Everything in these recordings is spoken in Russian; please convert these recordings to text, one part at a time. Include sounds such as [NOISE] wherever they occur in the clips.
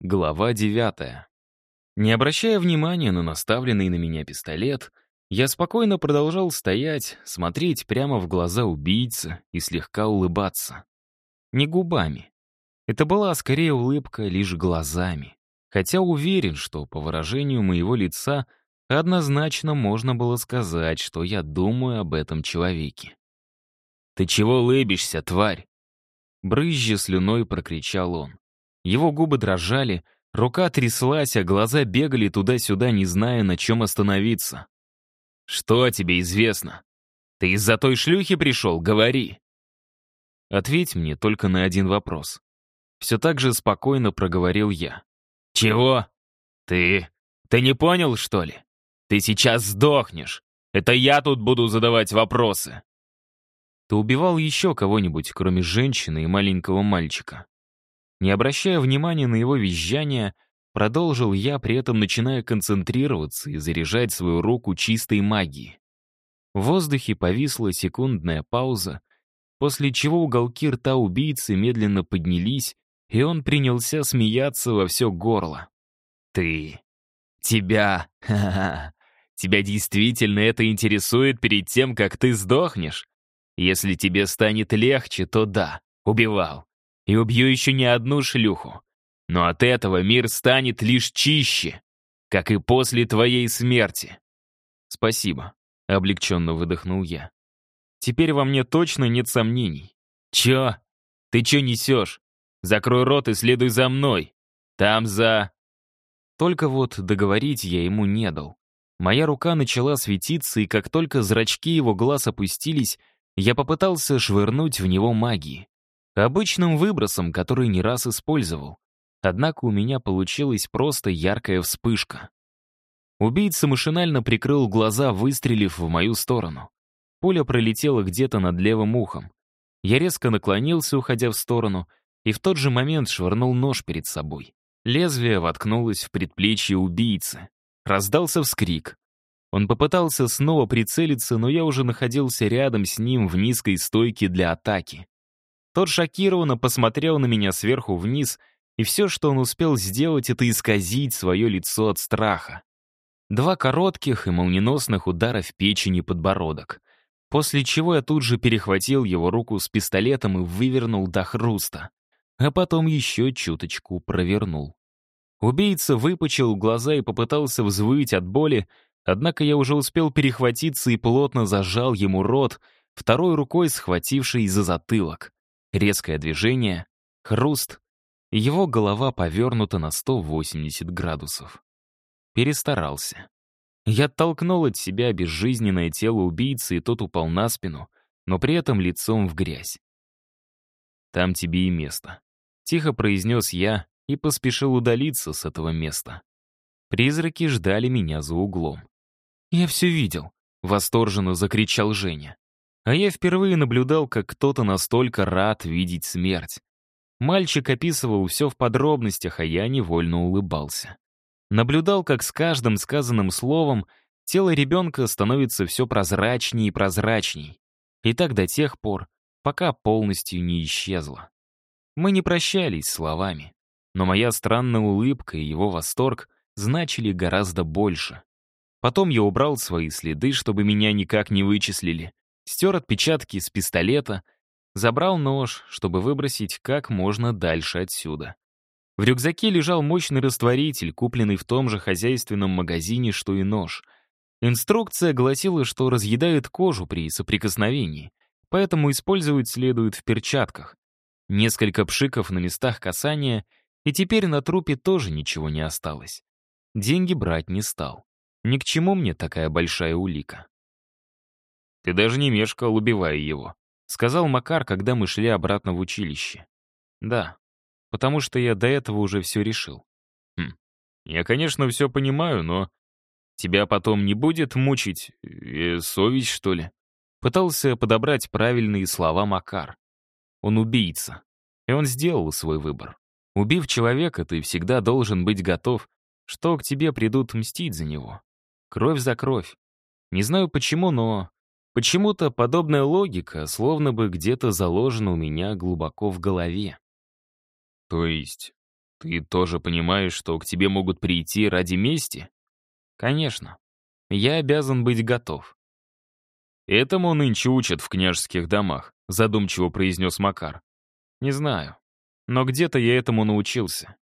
Глава девятая. Не обращая внимания на наставленный на меня пистолет, я спокойно продолжал стоять, смотреть прямо в глаза убийцы и слегка улыбаться. Не губами. Это была скорее улыбка лишь глазами. Хотя уверен, что по выражению моего лица однозначно можно было сказать, что я думаю об этом человеке. «Ты чего улыбишься, тварь?» Брызжа слюной прокричал он. Его губы дрожали, рука тряслась, а глаза бегали туда-сюда, не зная, на чем остановиться. «Что тебе известно? Ты из-за той шлюхи пришел? Говори!» Ответь мне только на один вопрос. Все так же спокойно проговорил я. «Чего? Ты... ты не понял, что ли? Ты сейчас сдохнешь. Это я тут буду задавать вопросы». Ты убивал еще кого-нибудь, кроме женщины и маленького мальчика? Не обращая внимания на его визжание, продолжил я, при этом начиная концентрироваться и заряжать свою руку чистой магией. В воздухе повисла секундная пауза, после чего уголки рта убийцы медленно поднялись, и он принялся смеяться во все горло. «Ты... тебя... Ха-ха... [LAUGHS] Тебя действительно это интересует перед тем, как ты сдохнешь? Если тебе станет легче, то да, убивал и убью еще не одну шлюху. Но от этого мир станет лишь чище, как и после твоей смерти. Спасибо, облегченно выдохнул я. Теперь во мне точно нет сомнений. Чё? Ты чё несешь? Закрой рот и следуй за мной. Там за... Только вот договорить я ему не дал. Моя рука начала светиться, и как только зрачки его глаз опустились, я попытался швырнуть в него магии. Обычным выбросом, который не раз использовал. Однако у меня получилась просто яркая вспышка. Убийца машинально прикрыл глаза, выстрелив в мою сторону. Пуля пролетела где-то над левым ухом. Я резко наклонился, уходя в сторону, и в тот же момент швырнул нож перед собой. Лезвие воткнулось в предплечье убийцы. Раздался вскрик. Он попытался снова прицелиться, но я уже находился рядом с ним в низкой стойке для атаки. Тот шокированно посмотрел на меня сверху вниз, и все, что он успел сделать, это исказить свое лицо от страха. Два коротких и молниеносных удара в печень и подбородок. После чего я тут же перехватил его руку с пистолетом и вывернул до хруста. А потом еще чуточку провернул. Убийца выпучил глаза и попытался взвыть от боли, однако я уже успел перехватиться и плотно зажал ему рот, второй рукой схвативший за затылок. Резкое движение, хруст, его голова повернута на 180 градусов. Перестарался. Я оттолкнул от себя безжизненное тело убийцы, и тот упал на спину, но при этом лицом в грязь. «Там тебе и место», — тихо произнес я и поспешил удалиться с этого места. Призраки ждали меня за углом. «Я все видел», — восторженно закричал Женя. А я впервые наблюдал, как кто-то настолько рад видеть смерть. Мальчик описывал все в подробностях, а я невольно улыбался. Наблюдал, как с каждым сказанным словом тело ребенка становится все прозрачнее и прозрачней. И так до тех пор, пока полностью не исчезло. Мы не прощались словами, но моя странная улыбка и его восторг значили гораздо больше. Потом я убрал свои следы, чтобы меня никак не вычислили, стер отпечатки с пистолета, забрал нож, чтобы выбросить как можно дальше отсюда. В рюкзаке лежал мощный растворитель, купленный в том же хозяйственном магазине, что и нож. Инструкция гласила, что разъедает кожу при соприкосновении, поэтому использовать следует в перчатках. Несколько пшиков на местах касания, и теперь на трупе тоже ничего не осталось. Деньги брать не стал. Ни к чему мне такая большая улика. Ты даже не мешкал, убивая его», — сказал Макар, когда мы шли обратно в училище. «Да, потому что я до этого уже все решил». «Хм, я, конечно, все понимаю, но тебя потом не будет мучить э, совесть, что ли?» Пытался подобрать правильные слова Макар. Он убийца, и он сделал свой выбор. Убив человека, ты всегда должен быть готов, что к тебе придут мстить за него. Кровь за кровь. Не знаю почему, но Почему-то подобная логика словно бы где-то заложена у меня глубоко в голове. То есть Ты тоже понимаешь, что к тебе могут прийти ради мести? Конечно. Я обязан быть готов. Этому нынче учат в княжеских домах, задумчиво произнес Макар. Не знаю. Но где-то я этому научился.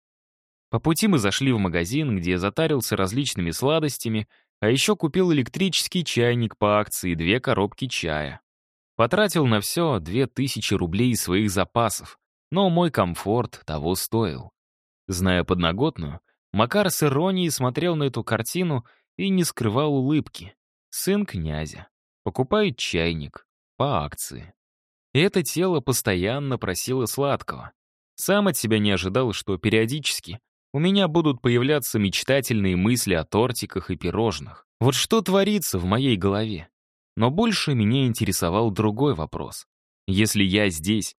По пути мы зашли в магазин, где затарился различными сладостями, а еще купил электрический чайник по акции и две коробки чая. Потратил на все две тысячи рублей из своих запасов, но мой комфорт того стоил. Зная подноготную, Макар с иронией смотрел на эту картину и не скрывал улыбки. Сын князя. Покупает чайник. По акции. И это тело постоянно просило сладкого. Сам от себя не ожидал, что периодически у меня будут появляться мечтательные мысли о тортиках и пирожных. Вот что творится в моей голове? Но больше меня интересовал другой вопрос. Если я здесь,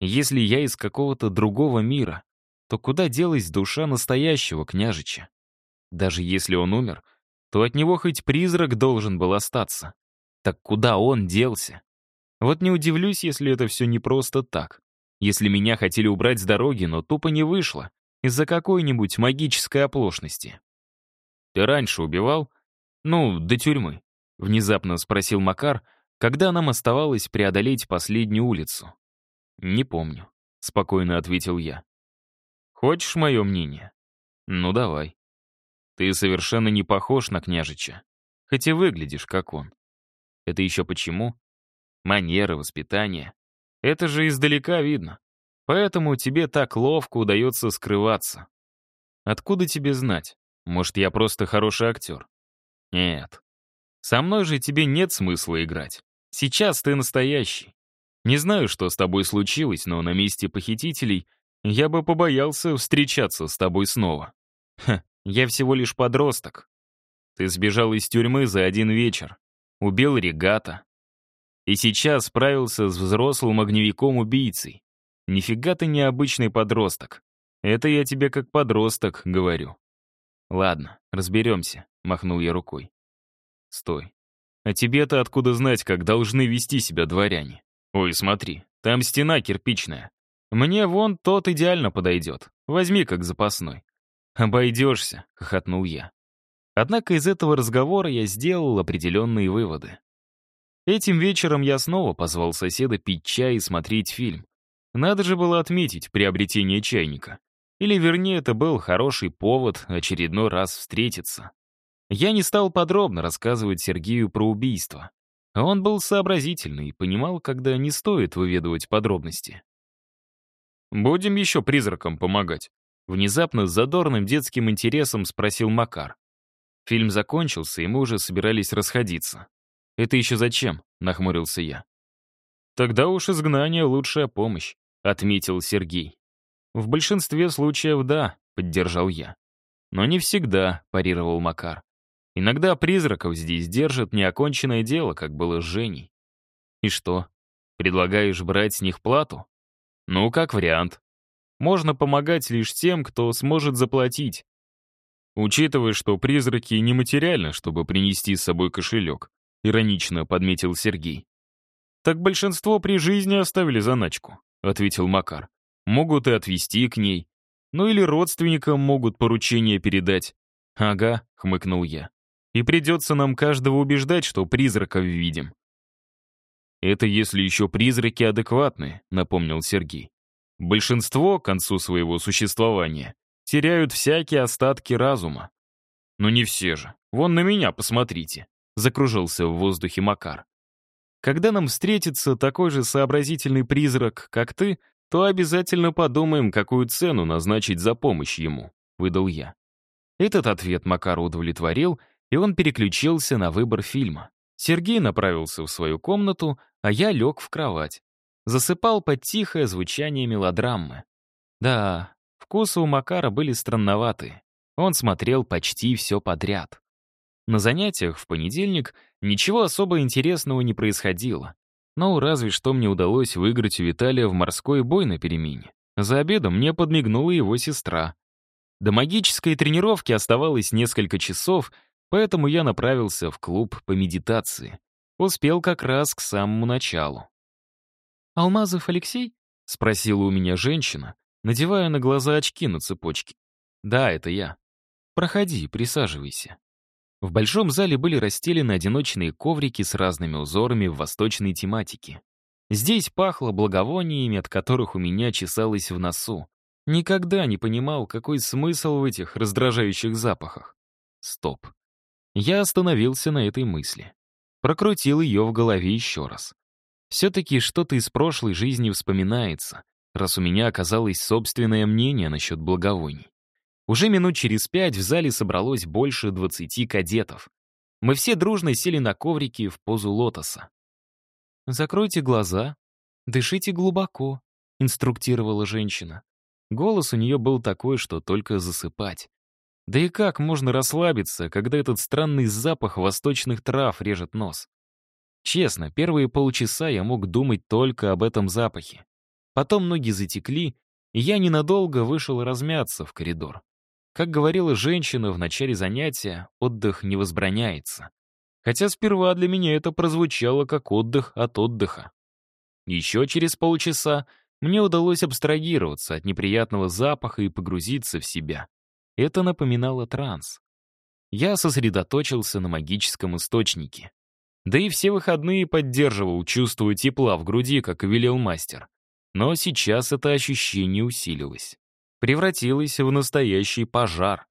если я из какого-то другого мира, то куда делась душа настоящего княжича? Даже если он умер, то от него хоть призрак должен был остаться. Так куда он делся? Вот не удивлюсь, если это все не просто так. Если меня хотели убрать с дороги, но тупо не вышло, из-за какой-нибудь магической оплошности. «Ты раньше убивал? Ну, до тюрьмы», — внезапно спросил Макар, когда нам оставалось преодолеть последнюю улицу. «Не помню», — спокойно ответил я. «Хочешь мое мнение? Ну, давай. Ты совершенно не похож на княжича, хоть и выглядишь как он. Это еще почему? Манеры, воспитание. Это же издалека видно. Поэтому тебе так ловко удается скрываться. Откуда тебе знать? Может, я просто хороший актер? Нет. Со мной же тебе нет смысла играть. Сейчас ты настоящий. Не знаю, что с тобой случилось, но на месте похитителей я бы побоялся встречаться с тобой снова. Ха, я всего лишь подросток. Ты сбежал из тюрьмы за один вечер, убил регата. И сейчас справился с взрослым огневиком-убийцей. Нифига ты не обычный подросток. Это я тебе как подросток говорю. Ладно, разберемся, махнул я рукой. Стой. А тебе-то откуда знать, как должны вести себя дворяне? Ой, смотри, там стена кирпичная. Мне вон тот идеально подойдет. Возьми как запасной. «Обойдешься», — хохотнул я. Однако из этого разговора я сделал определенные выводы. Этим вечером я снова позвал соседа пить чай и смотреть фильм. Надо же было отметить приобретение чайника. Или, вернее, это был хороший повод очередной раз встретиться. Я не стал подробно рассказывать Сергею про убийство. Он был сообразительный и понимал, когда не стоит выведывать подробности. «Будем еще призракам помогать?» Внезапно с задорным детским интересом спросил Макар. Фильм закончился, и мы уже собирались расходиться. «Это еще зачем?» — нахмурился я. «Тогда уж изгнание — лучшая помощь», — отметил Сергей. «В большинстве случаев да», — поддержал я. «Но не всегда», — парировал Макар. Иногда призраков здесь держат неоконченное дело, как было с Женей. И что, предлагаешь брать с них плату? Ну, как вариант. Можно помогать лишь тем, кто сможет заплатить. Учитывая, что призраки нематериальны, чтобы принести с собой кошелек, иронично подметил Сергей. Так большинство при жизни оставили заначку, ответил Макар. Могут и отвезти к ней. Ну или родственникам могут поручение передать. Ага, хмыкнул я и придется нам каждого убеждать, что призраков видим. «Это если еще призраки адекватны», — напомнил Сергей. «Большинство, к концу своего существования, теряют всякие остатки разума. Но не все же. Вон на меня посмотрите», — закружился в воздухе Макар. «Когда нам встретится такой же сообразительный призрак, как ты, то обязательно подумаем, какую цену назначить за помощь ему», — выдал я. Этот ответ Макара удовлетворил, и он переключился на выбор фильма. Сергей направился в свою комнату, а я лег в кровать. Засыпал под тихое звучание мелодрамы. Да, вкусы у Макара были странноватые. Он смотрел почти все подряд. На занятиях в понедельник ничего особо интересного не происходило. Но разве что мне удалось выиграть у Виталия в морской бой на перемене. За обедом мне подмигнула его сестра. До магической тренировки оставалось несколько часов — Поэтому я направился в клуб по медитации. Успел как раз к самому началу. «Алмазов Алексей?» — спросила у меня женщина, Надеваю на глаза очки на цепочке. Да, это я. Проходи, присаживайся. В большом зале были расстелены одиночные коврики с разными узорами в восточной тематике. Здесь пахло благовониями, от которых у меня чесалось в носу. Никогда не понимал, какой смысл в этих раздражающих запахах. Стоп. Я остановился на этой мысли. Прокрутил ее в голове еще раз. Все-таки что-то из прошлой жизни вспоминается, раз у меня оказалось собственное мнение насчет благовоний. Уже минут через пять в зале собралось больше двадцати кадетов. Мы все дружно сели на коврики в позу лотоса. «Закройте глаза, дышите глубоко», — инструктировала женщина. Голос у нее был такой, что только засыпать. Да и как можно расслабиться, когда этот странный запах восточных трав режет нос? Честно, первые полчаса я мог думать только об этом запахе. Потом ноги затекли, и я ненадолго вышел размяться в коридор. Как говорила женщина в начале занятия, отдых не возбраняется. Хотя сперва для меня это прозвучало как отдых от отдыха. Еще через полчаса мне удалось абстрагироваться от неприятного запаха и погрузиться в себя. Это напоминало транс. Я сосредоточился на магическом источнике. Да и все выходные поддерживал чувство тепла в груди, как велел мастер. Но сейчас это ощущение усилилось превратилась в настоящий пожар.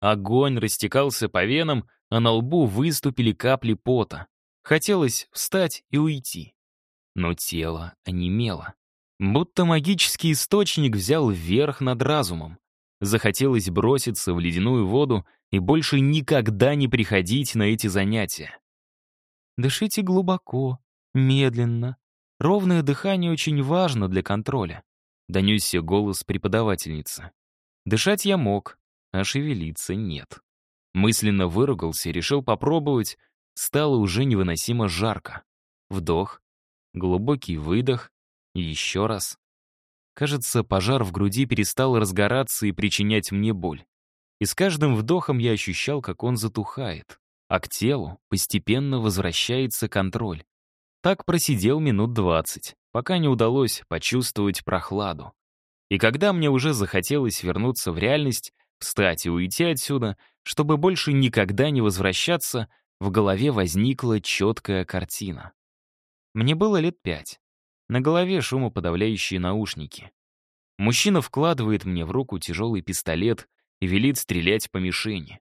Огонь растекался по венам, а на лбу выступили капли пота. Хотелось встать и уйти. Но тело онемело. Будто магический источник взял верх над разумом. Захотелось броситься в ледяную воду и больше никогда не приходить на эти занятия. Дышите глубоко, медленно. Ровное дыхание очень важно для контроля. Донесся голос преподавательницы. Дышать я мог, а шевелиться нет. Мысленно выругался решил попробовать. Стало уже невыносимо жарко. Вдох, глубокий выдох еще раз. Кажется, пожар в груди перестал разгораться и причинять мне боль. И с каждым вдохом я ощущал, как он затухает, а к телу постепенно возвращается контроль. Так просидел минут двадцать пока не удалось почувствовать прохладу. И когда мне уже захотелось вернуться в реальность, встать и уйти отсюда, чтобы больше никогда не возвращаться, в голове возникла четкая картина. Мне было лет пять. На голове шумоподавляющие наушники. Мужчина вкладывает мне в руку тяжелый пистолет и велит стрелять по мишени.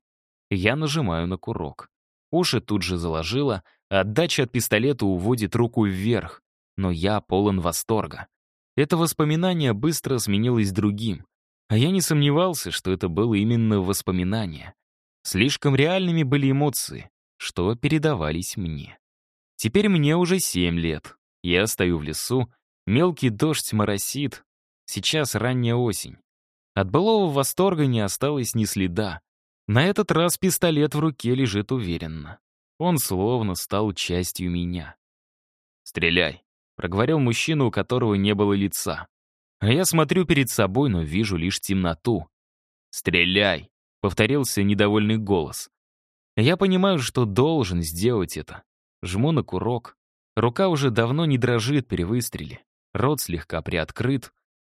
Я нажимаю на курок. Уши тут же заложило, отдача от пистолета уводит руку вверх, но я полон восторга. Это воспоминание быстро сменилось другим, а я не сомневался, что это было именно воспоминание. Слишком реальными были эмоции, что передавались мне. Теперь мне уже семь лет. Я стою в лесу, мелкий дождь моросит. Сейчас ранняя осень. От былого восторга не осталось ни следа. На этот раз пистолет в руке лежит уверенно. Он словно стал частью меня. «Стреляй», проговорил мужчина, у которого не было лица. А я смотрю перед собой, но вижу лишь темноту. «Стреляй!» — повторился недовольный голос. Я понимаю, что должен сделать это. Жму на курок. Рука уже давно не дрожит при выстреле. Рот слегка приоткрыт.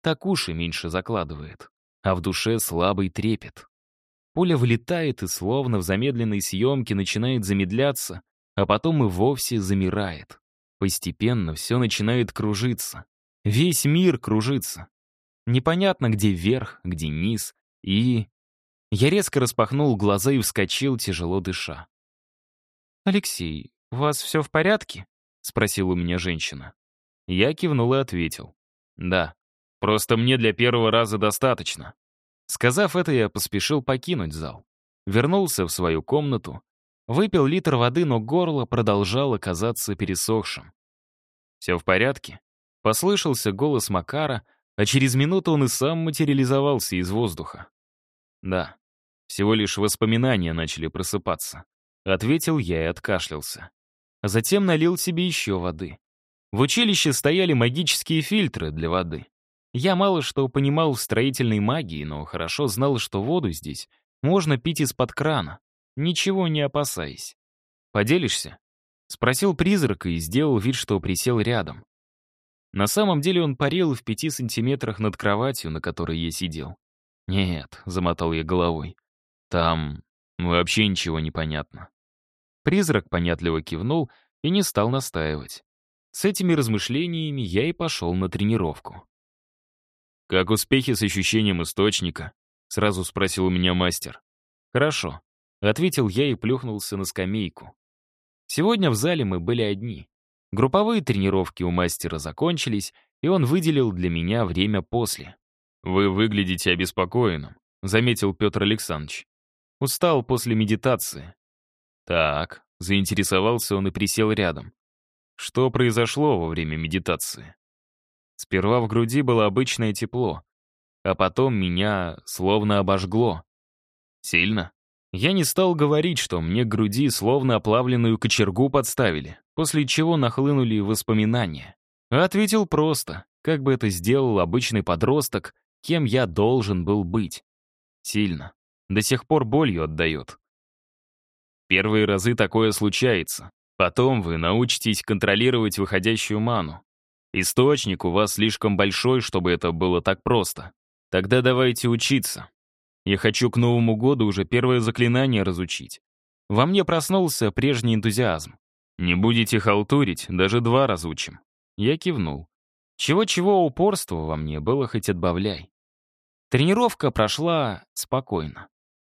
Так уши меньше закладывает. А в душе слабый трепет. Пуля вылетает и словно в замедленной съемке начинает замедляться, а потом и вовсе замирает. Постепенно все начинает кружиться. Весь мир кружится. Непонятно, где верх, где низ. И... Я резко распахнул глаза и вскочил, тяжело дыша. «Алексей, у вас все в порядке?» — спросила у меня женщина. Я кивнул и ответил. «Да, просто мне для первого раза достаточно». Сказав это, я поспешил покинуть зал. Вернулся в свою комнату, Выпил литр воды, но горло продолжало казаться пересохшим. «Все в порядке?» Послышался голос Макара, а через минуту он и сам материализовался из воздуха. «Да, всего лишь воспоминания начали просыпаться», — ответил я и откашлялся. А затем налил себе еще воды. В училище стояли магические фильтры для воды. Я мало что понимал в строительной магии, но хорошо знал, что воду здесь можно пить из-под крана ничего не опасаясь. «Поделишься?» — спросил призрак и сделал вид, что присел рядом. На самом деле он парил в пяти сантиметрах над кроватью, на которой я сидел. «Нет», — замотал я головой, — «там вообще ничего не понятно». Призрак понятливо кивнул и не стал настаивать. С этими размышлениями я и пошел на тренировку. «Как успехи с ощущением источника?» — сразу спросил у меня мастер. «Хорошо», — ответил я и плюхнулся на скамейку. Сегодня в зале мы были одни. Групповые тренировки у мастера закончились, и он выделил для меня время после. «Вы выглядите обеспокоенным», — заметил Петр Александрович. «Устал после медитации». «Так», — заинтересовался он и присел рядом. «Что произошло во время медитации?» Сперва в груди было обычное тепло, а потом меня словно обожгло. Сильно? Я не стал говорить, что мне груди словно оплавленную кочергу подставили, после чего нахлынули воспоминания. Ответил просто, как бы это сделал обычный подросток, кем я должен был быть. Сильно. До сих пор болью отдает. Первые разы такое случается. Потом вы научитесь контролировать выходящую ману. Источник у вас слишком большой, чтобы это было так просто. Тогда давайте учиться. Я хочу к Новому году уже первое заклинание разучить. Во мне проснулся прежний энтузиазм. Не будете халтурить, даже два разучим. Я кивнул. Чего-чего упорства во мне было хоть отбавляй. Тренировка прошла спокойно.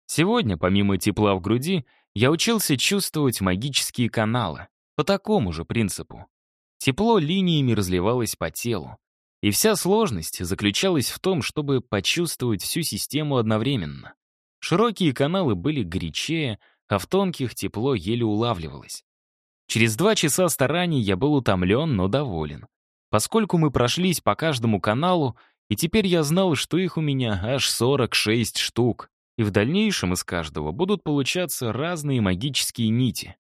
Сегодня, помимо тепла в груди, я учился чувствовать магические каналы. По такому же принципу. Тепло линиями разливалось по телу. И вся сложность заключалась в том, чтобы почувствовать всю систему одновременно. Широкие каналы были горячее, а в тонких тепло еле улавливалось. Через два часа стараний я был утомлен, но доволен поскольку мы прошлись по каждому каналу, и теперь я знал, что их у меня аж 46 штук, и в дальнейшем из каждого будут получаться разные магические нити.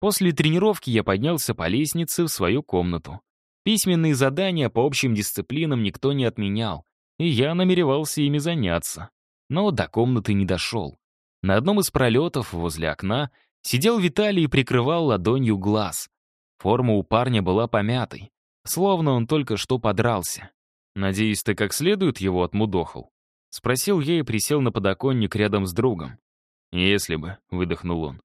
После тренировки я поднялся по лестнице в свою комнату. Письменные задания по общим дисциплинам никто не отменял, и я намеревался ими заняться. Но до комнаты не дошел. На одном из пролетов возле окна сидел Виталий и прикрывал ладонью глаз. Форма у парня была помятой, Словно он только что подрался. «Надеюсь, ты как следует его отмудохал?» Спросил я и присел на подоконник рядом с другом. «Если бы», — выдохнул он.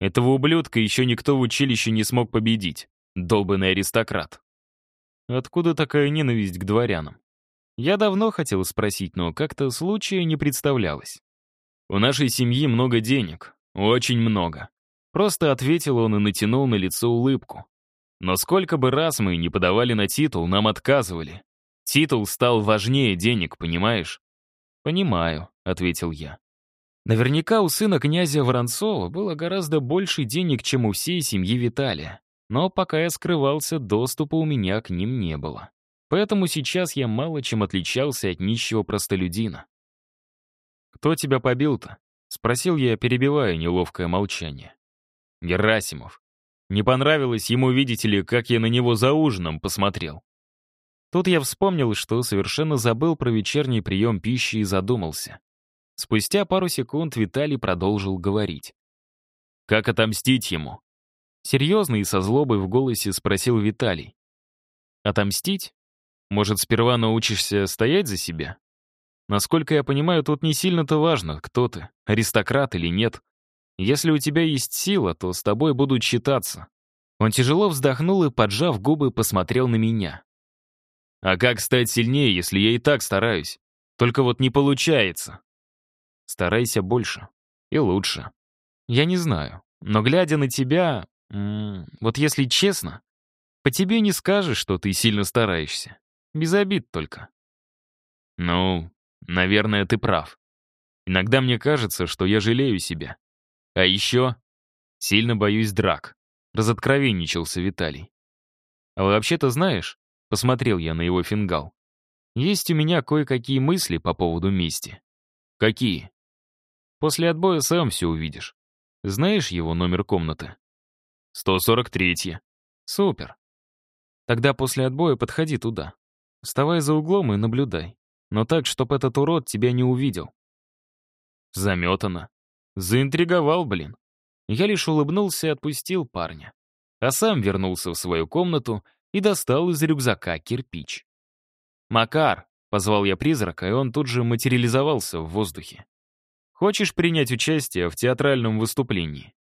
«Этого ублюдка еще никто в училище не смог победить. Долбанный аристократ». Откуда такая ненависть к дворянам? Я давно хотел спросить, но как-то случая не представлялось. «У нашей семьи много денег. Очень много». Просто ответил он и натянул на лицо улыбку. Но сколько бы раз мы не подавали на титул, нам отказывали. Титул стал важнее денег, понимаешь? «Понимаю», — ответил я. Наверняка у сына князя Воронцова было гораздо больше денег, чем у всей семьи Виталия. Но пока я скрывался, доступа у меня к ним не было. Поэтому сейчас я мало чем отличался от нищего простолюдина. «Кто тебя побил-то?» — спросил я, перебивая неловкое молчание. «Герасимов», не понравилось ему, видите ли, как я на него за ужином посмотрел. Тут я вспомнил, что совершенно забыл про вечерний прием пищи и задумался. Спустя пару секунд Виталий продолжил говорить. «Как отомстить ему?» Серьезно и со злобой в голосе спросил Виталий. «Отомстить? Может, сперва научишься стоять за себя? Насколько я понимаю, тут не сильно-то важно, кто ты, аристократ или нет. Если у тебя есть сила, то с тобой будут считаться». Он тяжело вздохнул и, поджав губы, посмотрел на меня. «А как стать сильнее, если я и так стараюсь? Только вот не получается». «Старайся больше. И лучше. Я не знаю, но глядя на тебя, вот если честно, по тебе не скажешь, что ты сильно стараешься. Без обид только». «Ну, наверное, ты прав. Иногда мне кажется, что я жалею себя. А еще сильно боюсь драк. Разоткровенничался Виталий. А вообще-то знаешь, посмотрел я на его фингал. Есть у меня кое-какие мысли по поводу мести. Какие? После отбоя сам все увидишь. Знаешь его номер комнаты? 143. Супер. Тогда после отбоя подходи туда. Вставай за углом и наблюдай. Но так, чтоб этот урод тебя не увидел. Заметано. Заинтриговал, блин. Я лишь улыбнулся и отпустил парня. А сам вернулся в свою комнату и достал из рюкзака кирпич. «Макар!» — позвал я призрака, и он тут же материализовался в воздухе. «Хочешь принять участие в театральном выступлении?»